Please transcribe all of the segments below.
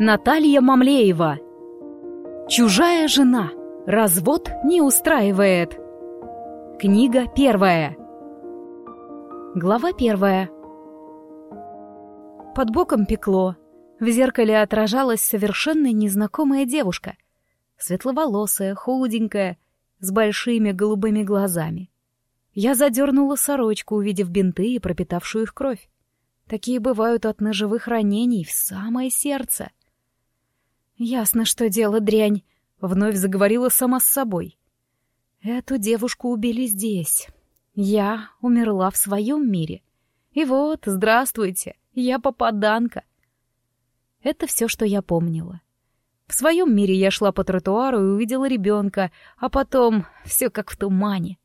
Наталья Мамлеева. Чужая жена. Развод не устраивает. Книга первая. Глава первая. Под боком пекло. В зеркале отражалась совершенно незнакомая девушка. Светловолосая, худенькая, с большими голубыми глазами. Я задернула сорочку, увидев бинты и пропитавшую их кровь. Такие бывают от ножевых ранений в самое сердце. «Ясно, что дело дрянь», — вновь заговорила сама с собой. «Эту девушку убили здесь. Я умерла в своем мире. И вот, здравствуйте, я попаданка». Это все, что я помнила. В своем мире я шла по тротуару и увидела ребенка, а потом все как в тумане.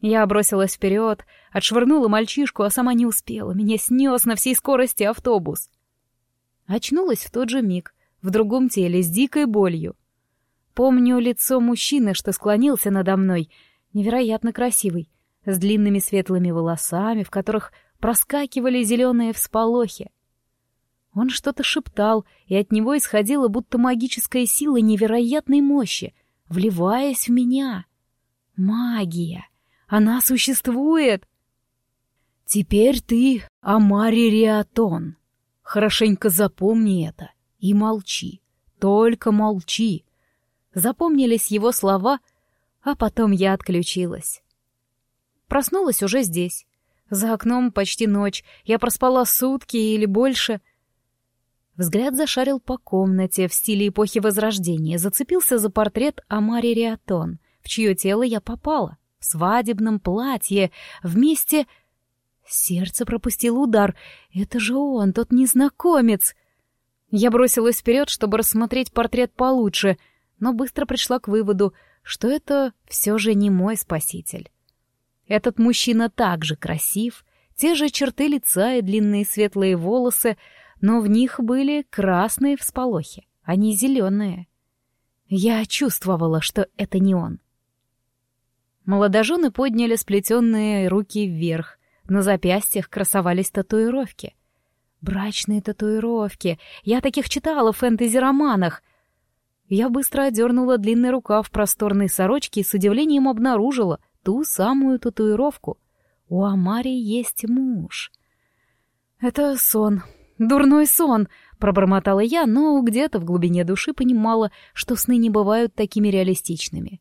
Я бросилась вперед, отшвырнула мальчишку, а сама не успела. Меня снес на всей скорости автобус. Очнулась в тот же миг, в другом теле, с дикой болью. Помню лицо мужчины, что склонился надо мной, невероятно красивый, с длинными светлыми волосами, в которых проскакивали зеленые всполохи. Он что-то шептал, и от него исходила будто магическая сила невероятной мощи, вливаясь в меня. Магия! Она существует! Теперь ты Амари Риатон. Хорошенько запомни это и молчи, только молчи. Запомнились его слова, а потом я отключилась. Проснулась уже здесь. За окном почти ночь, я проспала сутки или больше — Взгляд зашарил по комнате в стиле эпохи Возрождения, зацепился за портрет Амари Риатон, в чье тело я попала, в свадебном платье, вместе... Сердце пропустило удар. Это же он, тот незнакомец. Я бросилась вперед, чтобы рассмотреть портрет получше, но быстро пришла к выводу, что это все же не мой спаситель. Этот мужчина также красив, те же черты лица и длинные светлые волосы, но в них были красные всполохи, а не зеленые. Я чувствовала, что это не он. Молодожены подняли сплетенные руки вверх, на запястьях красовались татуировки. Брачные татуировки. Я таких читала в фэнтези-романах. Я быстро одернула длинный рукав просторной сорочки и с удивлением обнаружила ту самую татуировку. У Амари есть муж. Это сон, «Дурной сон!» — пробормотала я, но где-то в глубине души понимала, что сны не бывают такими реалистичными.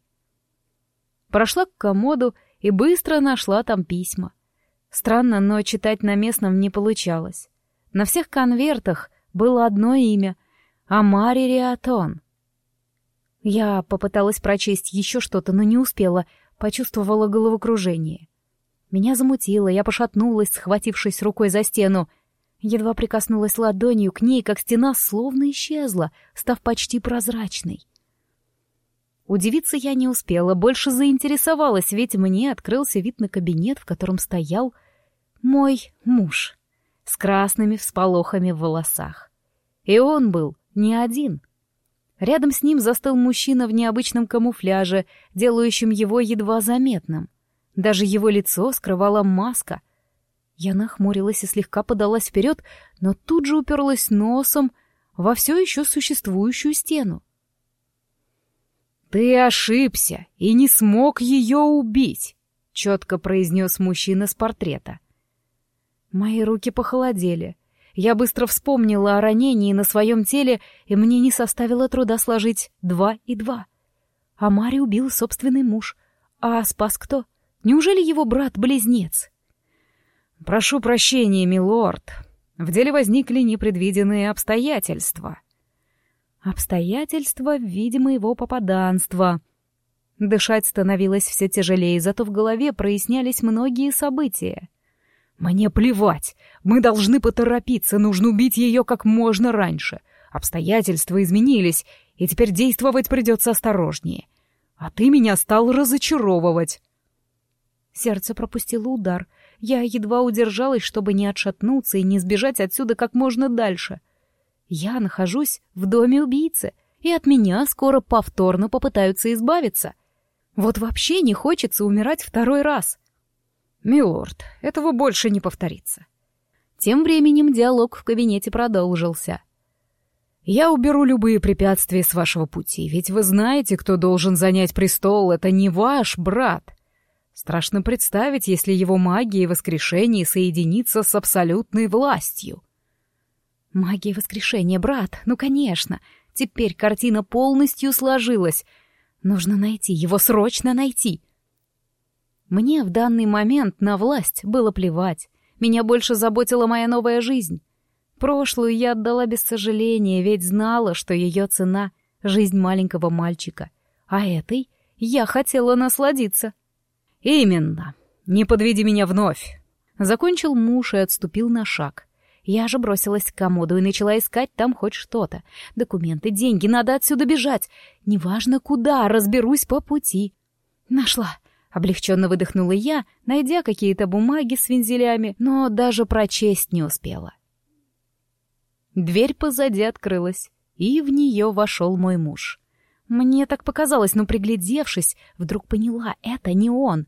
Прошла к комоду и быстро нашла там письма. Странно, но читать на местном не получалось. На всех конвертах было одно имя — Амари Риатон. Я попыталась прочесть еще что-то, но не успела, почувствовала головокружение. Меня замутило, я пошатнулась, схватившись рукой за стену — Едва прикоснулась ладонью к ней, как стена словно исчезла, став почти прозрачной. Удивиться я не успела, больше заинтересовалась, ведь мне открылся вид на кабинет, в котором стоял мой муж с красными всполохами в волосах. И он был не один. Рядом с ним застыл мужчина в необычном камуфляже, делающем его едва заметным. Даже его лицо скрывала маска — я нахмурилась и слегка подалась вперед, но тут же уперлась носом во все еще существующую стену. «Ты ошибся и не смог ее убить», — четко произнес мужчина с портрета. Мои руки похолодели. Я быстро вспомнила о ранении на своем теле, и мне не составило труда сложить два и два. А Мари убил собственный муж. А спас кто? Неужели его брат-близнец?» «Прошу прощения, милорд. В деле возникли непредвиденные обстоятельства». «Обстоятельства в виде моего попаданства». Дышать становилось все тяжелее, зато в голове прояснялись многие события. «Мне плевать. Мы должны поторопиться, нужно убить ее как можно раньше. Обстоятельства изменились, и теперь действовать придется осторожнее. А ты меня стал разочаровывать». Сердце пропустило удар — я едва удержалась, чтобы не отшатнуться и не сбежать отсюда как можно дальше. Я нахожусь в доме убийцы, и от меня скоро повторно попытаются избавиться. Вот вообще не хочется умирать второй раз. «Милорд, этого больше не повторится». Тем временем диалог в кабинете продолжился. Я уберу любые препятствия с вашего пути, ведь вы знаете, кто должен занять престол, это не ваш брат. Страшно представить, если его магия и воскрешение соединится с абсолютной властью. Магия воскрешения, брат, ну конечно. Теперь картина полностью сложилась. Нужно найти его, срочно найти. Мне в данный момент на власть было плевать. Меня больше заботила моя новая жизнь. Прошлую я отдала без сожаления, ведь знала, что ее цена — жизнь маленького мальчика. А этой я хотела насладиться. «Именно. Не подведи меня вновь». Закончил муж и отступил на шаг. Я же бросилась к комоду и начала искать там хоть что-то. Документы, деньги, надо отсюда бежать. Неважно куда, разберусь по пути. Нашла. Облегченно выдохнула я, найдя какие-то бумаги с вензелями, но даже прочесть не успела. Дверь позади открылась, и в нее вошел мой муж. Мне так показалось, но приглядевшись, вдруг поняла — это не он.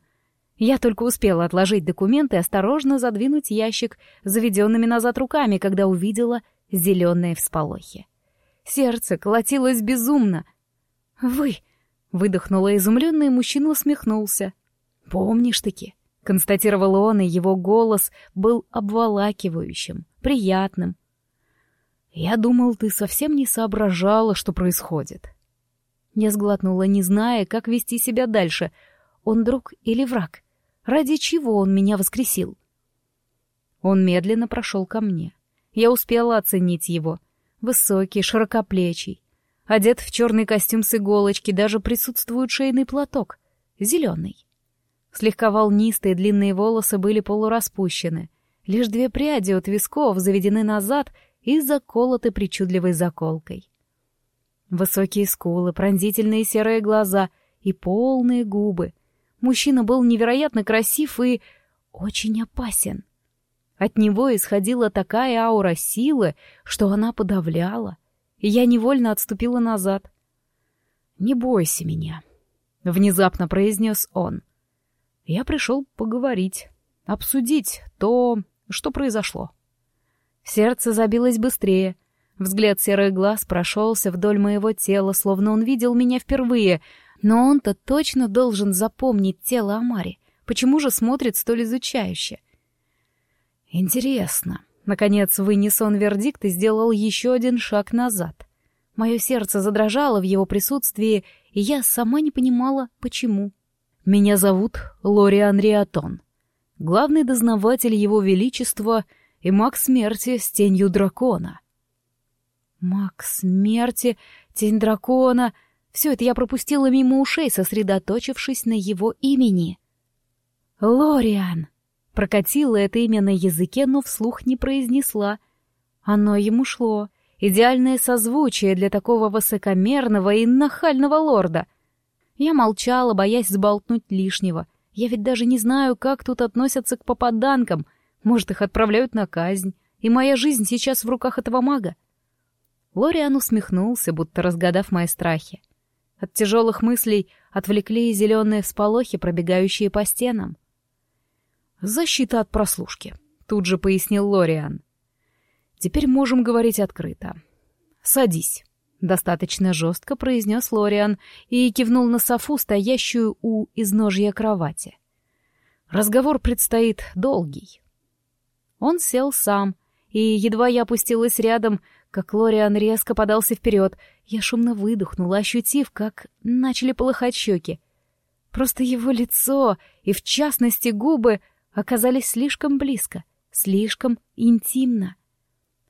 Я только успела отложить документы и осторожно задвинуть ящик заведенными назад руками, когда увидела зеленые всполохи. Сердце колотилось безумно. «Вы!» — выдохнула изумленная, и мужчина усмехнулся. «Помнишь-таки?» — констатировал он, и его голос был обволакивающим, приятным. «Я думал, ты совсем не соображала, что происходит». Я сглотнула, не зная, как вести себя дальше. Он друг или враг? Ради чего он меня воскресил? Он медленно прошел ко мне. Я успела оценить его. Высокий, широкоплечий. Одет в черный костюм с иголочки, даже присутствует шейный платок. Зеленый. Слегка волнистые длинные волосы были полураспущены. Лишь две пряди от висков заведены назад и заколоты причудливой заколкой. Высокие скулы, пронзительные серые глаза и полные губы. Мужчина был невероятно красив и очень опасен. От него исходила такая аура силы, что она подавляла, и я невольно отступила назад. «Не бойся меня», — внезапно произнес он. «Я пришел поговорить, обсудить то, что произошло». Сердце забилось быстрее — Взгляд серых глаз прошелся вдоль моего тела, словно он видел меня впервые. Но он-то точно должен запомнить тело Амари. Почему же смотрит столь изучающе? Интересно. Наконец вынес он вердикт и сделал еще один шаг назад. Мое сердце задрожало в его присутствии, и я сама не понимала, почему. Меня зовут Лориан Риатон. Главный дознаватель его величества и маг смерти с тенью дракона — Маг смерти, тень дракона — все это я пропустила мимо ушей, сосредоточившись на его имени. «Лориан!» — прокатила это имя на языке, но вслух не произнесла. Оно ему шло. Идеальное созвучие для такого высокомерного и нахального лорда. Я молчала, боясь сболтнуть лишнего. Я ведь даже не знаю, как тут относятся к попаданкам. Может, их отправляют на казнь. И моя жизнь сейчас в руках этого мага. Лориан усмехнулся, будто разгадав мои страхи. От тяжелых мыслей отвлекли зеленые всполохи, пробегающие по стенам. «Защита от прослушки», — тут же пояснил Лориан. «Теперь можем говорить открыто. Садись», — достаточно жестко произнес Лориан и кивнул на софу, стоящую у изножья кровати. «Разговор предстоит долгий». Он сел сам, и едва я опустилась рядом, как Лориан резко подался вперед. Я шумно выдохнула, ощутив, как начали полыхать щеки. Просто его лицо и, в частности, губы оказались слишком близко, слишком интимно.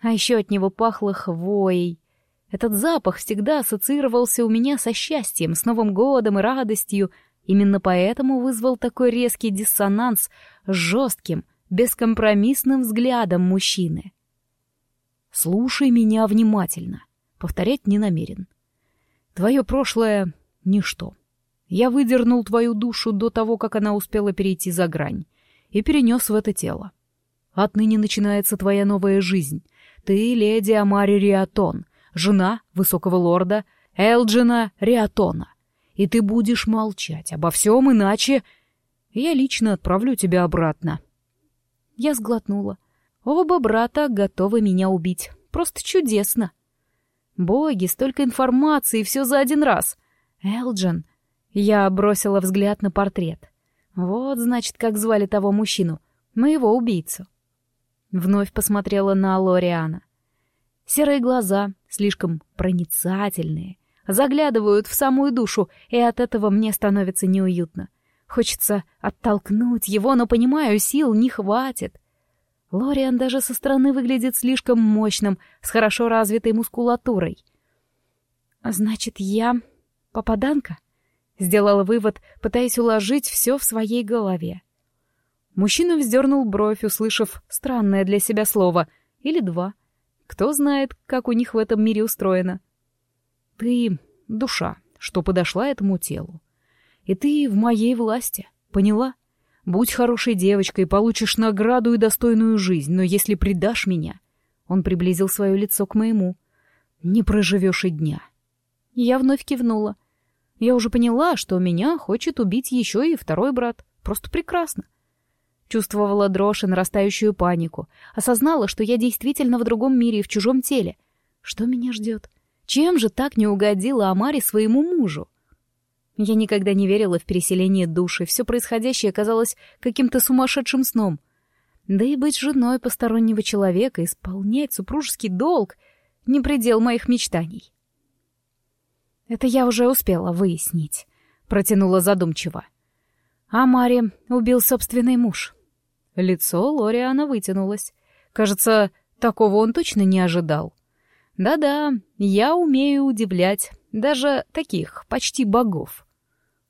А еще от него пахло хвоей. Этот запах всегда ассоциировался у меня со счастьем, с Новым годом и радостью. Именно поэтому вызвал такой резкий диссонанс с жестким, бескомпромиссным взглядом мужчины. Слушай меня внимательно. Повторять не намерен. Твое прошлое — ничто. Я выдернул твою душу до того, как она успела перейти за грань, и перенес в это тело. Отныне начинается твоя новая жизнь. Ты леди Амари Риатон, жена высокого лорда Элджина Риатона. И ты будешь молчать обо всем, иначе я лично отправлю тебя обратно. Я сглотнула. Оба брата готовы меня убить. Просто чудесно. Боги, столько информации, все за один раз. Элджин. Я бросила взгляд на портрет. Вот, значит, как звали того мужчину, моего убийцу. Вновь посмотрела на Лориана. Серые глаза, слишком проницательные, заглядывают в самую душу, и от этого мне становится неуютно. Хочется оттолкнуть его, но понимаю, сил не хватит. Лориан даже со стороны выглядит слишком мощным, с хорошо развитой мускулатурой. «Значит, я попаданка?» — сделала вывод, пытаясь уложить все в своей голове. Мужчина вздернул бровь, услышав странное для себя слово. Или два. Кто знает, как у них в этом мире устроено. «Ты — душа, что подошла этому телу. И ты в моей власти, поняла?» Будь хорошей девочкой, получишь награду и достойную жизнь, но если предашь меня...» Он приблизил свое лицо к моему. «Не проживешь и дня». Я вновь кивнула. Я уже поняла, что меня хочет убить еще и второй брат. Просто прекрасно. Чувствовала дрожь и нарастающую панику. Осознала, что я действительно в другом мире и в чужом теле. Что меня ждет? Чем же так не угодила Амари своему мужу? Я никогда не верила в переселение души, все происходящее казалось каким-то сумасшедшим сном. Да и быть женой постороннего человека, исполнять супружеский долг — не предел моих мечтаний. «Это я уже успела выяснить», — протянула задумчиво. «А Мари убил собственный муж». Лицо Лориана вытянулось. Кажется, такого он точно не ожидал. «Да-да, я умею удивлять, даже таких, почти богов».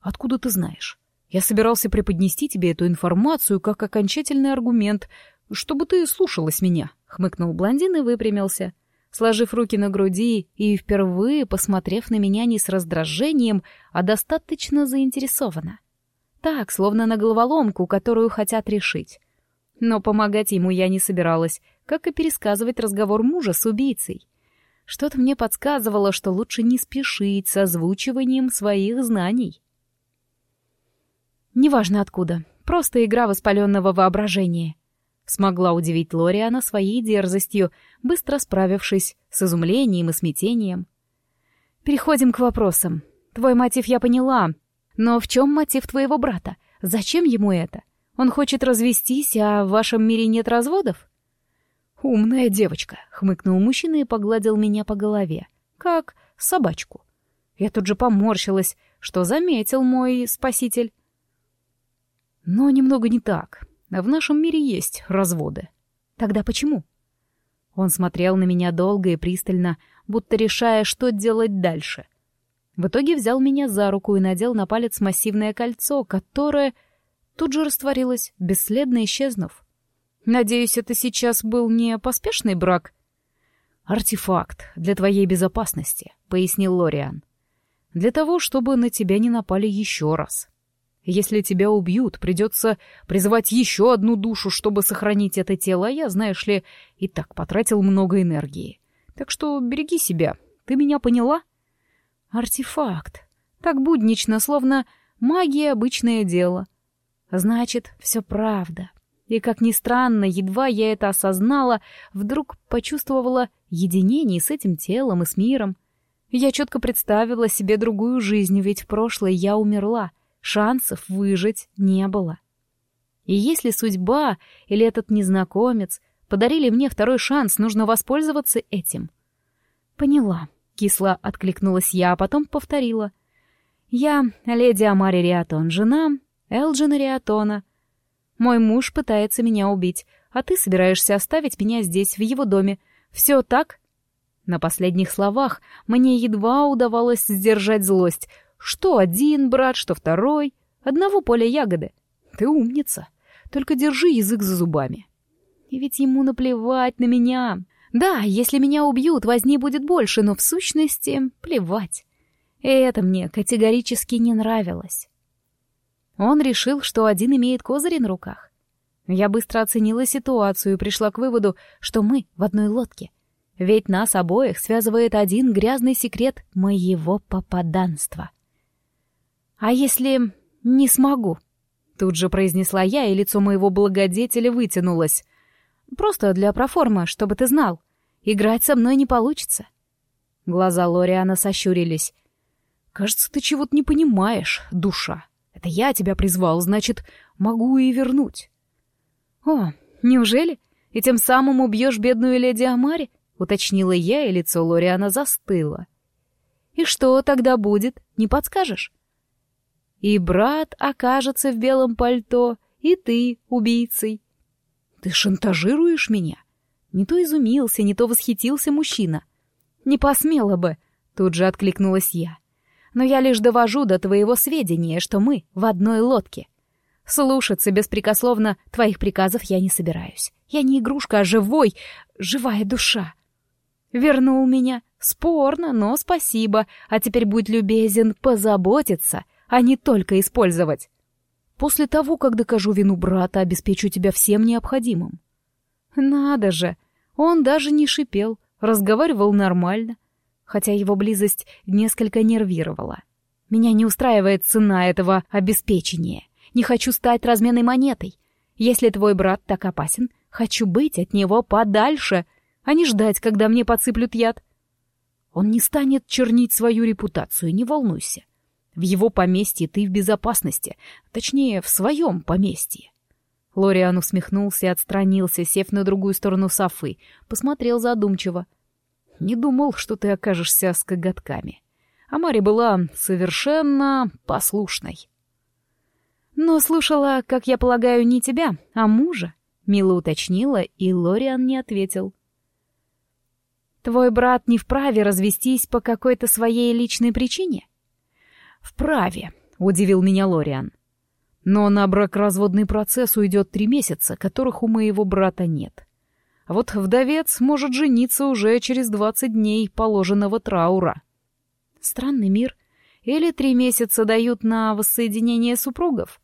Откуда ты знаешь? Я собирался преподнести тебе эту информацию как окончательный аргумент, чтобы ты слушалась меня, хмыкнул блондин и выпрямился, сложив руки на груди и впервые посмотрев на меня не с раздражением, а достаточно заинтересованно. Так, словно на головоломку, которую хотят решить. Но помогать ему я не собиралась, как и пересказывать разговор мужа с убийцей. Что-то мне подсказывало, что лучше не спешить с озвучиванием своих знаний. Неважно откуда, просто игра воспаленного воображения. Смогла удивить Лориана своей дерзостью, быстро справившись с изумлением и смятением. Переходим к вопросам. Твой мотив я поняла, но в чем мотив твоего брата? Зачем ему это? Он хочет развестись, а в вашем мире нет разводов? «Умная девочка», — хмыкнул мужчина и погладил меня по голове, как собачку. Я тут же поморщилась, что заметил мой спаситель. Но немного не так. В нашем мире есть разводы. Тогда почему? Он смотрел на меня долго и пристально, будто решая, что делать дальше. В итоге взял меня за руку и надел на палец массивное кольцо, которое тут же растворилось, бесследно исчезнув. Надеюсь, это сейчас был не поспешный брак? «Артефакт для твоей безопасности», — пояснил Лориан. «Для того, чтобы на тебя не напали еще раз». Если тебя убьют, придется призывать еще одну душу, чтобы сохранить это тело, а я, знаешь ли, и так потратил много энергии. Так что береги себя. Ты меня поняла? Артефакт. Так буднично, словно магия — обычное дело. Значит, все правда. И, как ни странно, едва я это осознала, вдруг почувствовала единение с этим телом и с миром. Я четко представила себе другую жизнь, ведь в прошлое я умерла — шансов выжить не было. И если судьба или этот незнакомец подарили мне второй шанс, нужно воспользоваться этим. Поняла. Кисло откликнулась я, а потом повторила. Я леди Амари Риатон, жена Элджина Риатона. Мой муж пытается меня убить, а ты собираешься оставить меня здесь, в его доме. Все так? На последних словах мне едва удавалось сдержать злость — что один брат, что второй. Одного поля ягоды. Ты умница. Только держи язык за зубами. И ведь ему наплевать на меня. Да, если меня убьют, возни будет больше, но в сущности плевать. И это мне категорически не нравилось. Он решил, что один имеет козыри на руках. Я быстро оценила ситуацию и пришла к выводу, что мы в одной лодке. Ведь нас обоих связывает один грязный секрет моего попаданства. «А если не смогу?» Тут же произнесла я, и лицо моего благодетеля вытянулось. «Просто для проформы, чтобы ты знал. Играть со мной не получится». Глаза Лориана сощурились. «Кажется, ты чего-то не понимаешь, душа. Это я тебя призвал, значит, могу и вернуть». «О, неужели? И тем самым убьешь бедную леди Амари?» — уточнила я, и лицо Лориана застыло. «И что тогда будет, не подскажешь?» «И брат окажется в белом пальто, и ты убийцей». «Ты шантажируешь меня?» Не то изумился, не то восхитился мужчина. «Не посмела бы», — тут же откликнулась я. «Но я лишь довожу до твоего сведения, что мы в одной лодке. Слушаться беспрекословно твоих приказов я не собираюсь. Я не игрушка, а живой, живая душа. Вернул меня. Спорно, но спасибо. А теперь будь любезен позаботиться, а не только использовать. После того, как докажу вину брата, обеспечу тебя всем необходимым. Надо же! Он даже не шипел, разговаривал нормально, хотя его близость несколько нервировала. Меня не устраивает цена этого обеспечения. Не хочу стать разменной монетой. Если твой брат так опасен, хочу быть от него подальше, а не ждать, когда мне подсыплют яд. Он не станет чернить свою репутацию, не волнуйся. В его поместье ты в безопасности, точнее, в своем поместье. Лориан усмехнулся и отстранился, сев на другую сторону Софы, посмотрел задумчиво. Не думал, что ты окажешься с коготками. А Мари была совершенно послушной. «Но слушала, как я полагаю, не тебя, а мужа», — Мила уточнила, и Лориан не ответил. «Твой брат не вправе развестись по какой-то своей личной причине?» «Вправе», — удивил меня Лориан. «Но на бракоразводный процесс уйдет три месяца, которых у моего брата нет. А вот вдовец может жениться уже через двадцать дней положенного траура». «Странный мир. Или три месяца дают на воссоединение супругов?»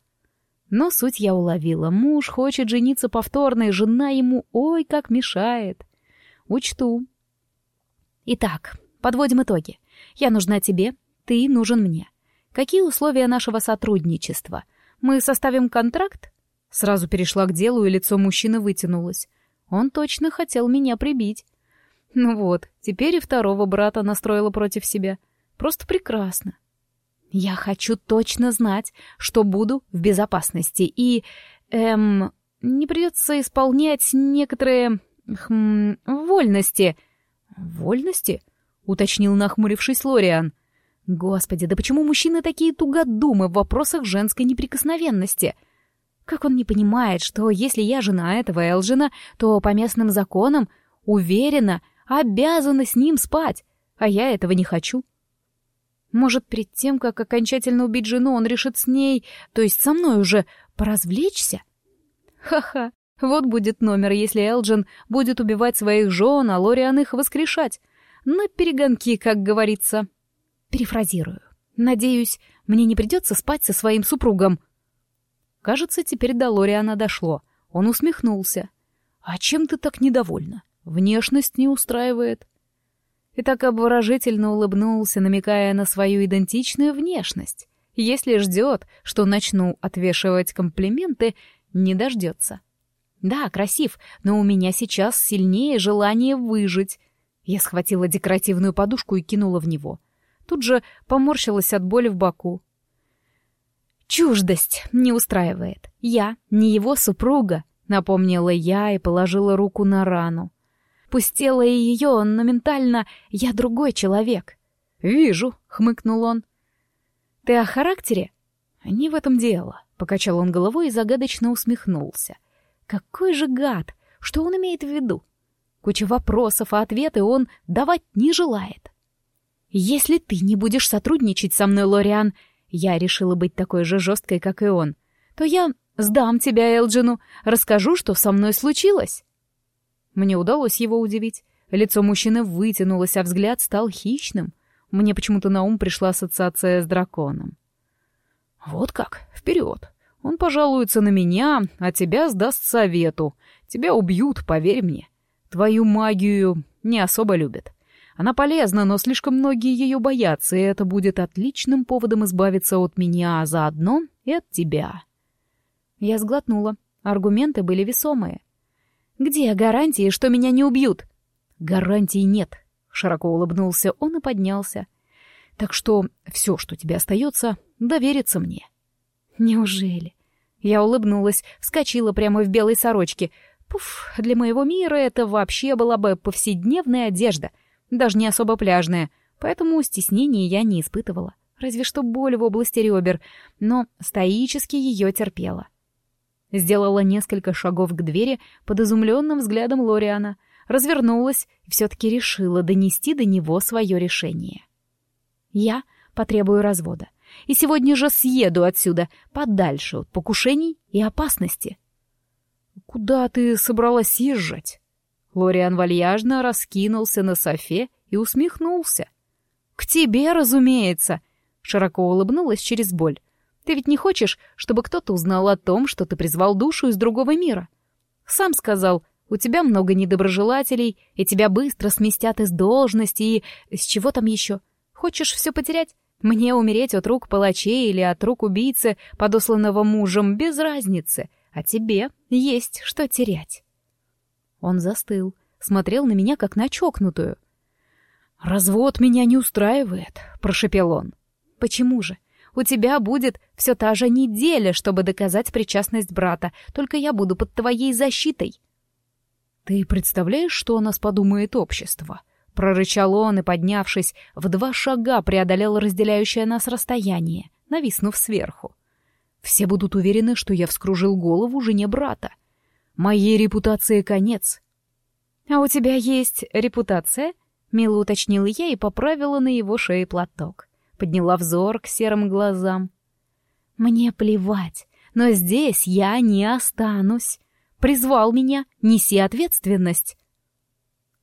Но суть я уловила. Муж хочет жениться повторно, и жена ему ой как мешает. Учту. Итак, подводим итоги. Я нужна тебе, ты нужен мне. Какие условия нашего сотрудничества? Мы составим контракт? Сразу перешла к делу, и лицо мужчины вытянулось. Он точно хотел меня прибить. Ну вот, теперь и второго брата настроила против себя. Просто прекрасно. Я хочу точно знать, что буду в безопасности и... Эм... Не придется исполнять некоторые... Хм... Вольности. Вольности? Уточнил нахмурившись Лориан. Господи, да почему мужчины такие тугодумы в вопросах женской неприкосновенности? Как он не понимает, что если я жена этого Элджина, то по местным законам, уверена, обязана с ним спать, а я этого не хочу. Может, перед тем, как окончательно убить жену, он решит с ней, то есть со мной уже, поразвлечься? Ха-ха, вот будет номер, если Элджин будет убивать своих жен, а Лориан их воскрешать. На перегонки, как говорится. Перефразирую. Надеюсь, мне не придется спать со своим супругом. Кажется, теперь до Лориана дошло. Он усмехнулся. «А чем ты так недовольна? Внешность не устраивает?» и так обворожительно улыбнулся, намекая на свою идентичную внешность. Если ждет, что начну отвешивать комплименты, не дождется. Да, красив, но у меня сейчас сильнее желание выжить. Я схватила декоративную подушку и кинула в него. Тут же поморщилась от боли в боку. «Чуждость не устраивает. Я не его супруга», — напомнила я и положила руку на рану. Пустела и ее, но ментально я другой человек. «Вижу», — хмыкнул он. «Ты о характере?» «Не в этом дело», — покачал он головой и загадочно усмехнулся. «Какой же гад! Что он имеет в виду? Куча вопросов, а ответы он давать не желает. Если ты не будешь сотрудничать со мной, Лориан, я решила быть такой же жесткой, как и он, то я сдам тебя Элджину, расскажу, что со мной случилось». Мне удалось его удивить. Лицо мужчины вытянулось, а взгляд стал хищным. Мне почему-то на ум пришла ассоциация с драконом. «Вот как? Вперед! Он пожалуется на меня, а тебя сдаст совету. Тебя убьют, поверь мне. Твою магию не особо любят. Она полезна, но слишком многие ее боятся, и это будет отличным поводом избавиться от меня, а заодно и от тебя». Я сглотнула. Аргументы были весомые. Где гарантии, что меня не убьют? Гарантий нет. Широко улыбнулся он и поднялся. Так что все, что тебе остается, довериться мне. Неужели? Я улыбнулась, вскочила прямо в белой сорочке. Пуф, для моего мира это вообще была бы повседневная одежда, даже не особо пляжная, поэтому стеснения я не испытывала. Разве что боль в области ребер, но стоически ее терпела. Сделала несколько шагов к двери под изумленным взглядом Лориана, развернулась и все-таки решила донести до него свое решение. Я потребую развода. И сегодня же съеду отсюда, подальше от покушений и опасности. Куда ты собралась съезжать? Лориан вальяжно раскинулся на софе и усмехнулся. К тебе, разумеется. Широко улыбнулась через боль. Ты ведь не хочешь, чтобы кто-то узнал о том, что ты призвал душу из другого мира? Сам сказал, у тебя много недоброжелателей, и тебя быстро сместят из должности и... С чего там еще? — Хочешь все потерять? Мне умереть от рук палачей или от рук убийцы, подосланного мужем, без разницы. А тебе есть что терять. Он застыл, смотрел на меня, как на чокнутую. «Развод меня не устраивает», — прошепел он. «Почему же? У тебя будет все та же неделя, чтобы доказать причастность брата, только я буду под твоей защитой». «Ты представляешь, что о нас подумает общество?» Прорычал он и, поднявшись, в два шага преодолел разделяющее нас расстояние, нависнув сверху. Все будут уверены, что я вскружил голову жене брата. Моей репутации конец. «А у тебя есть репутация?» — мило уточнила я и поправила на его шее платок. Подняла взор к серым глазам. «Мне плевать, но здесь я не останусь. Призвал меня, неси ответственность».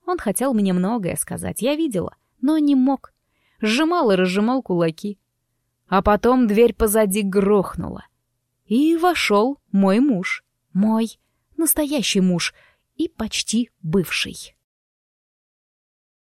Он хотел мне многое сказать, я видела, но не мог. Сжимал и разжимал кулаки. А потом дверь позади грохнула. И вошел мой муж. Мой настоящий муж и почти бывший.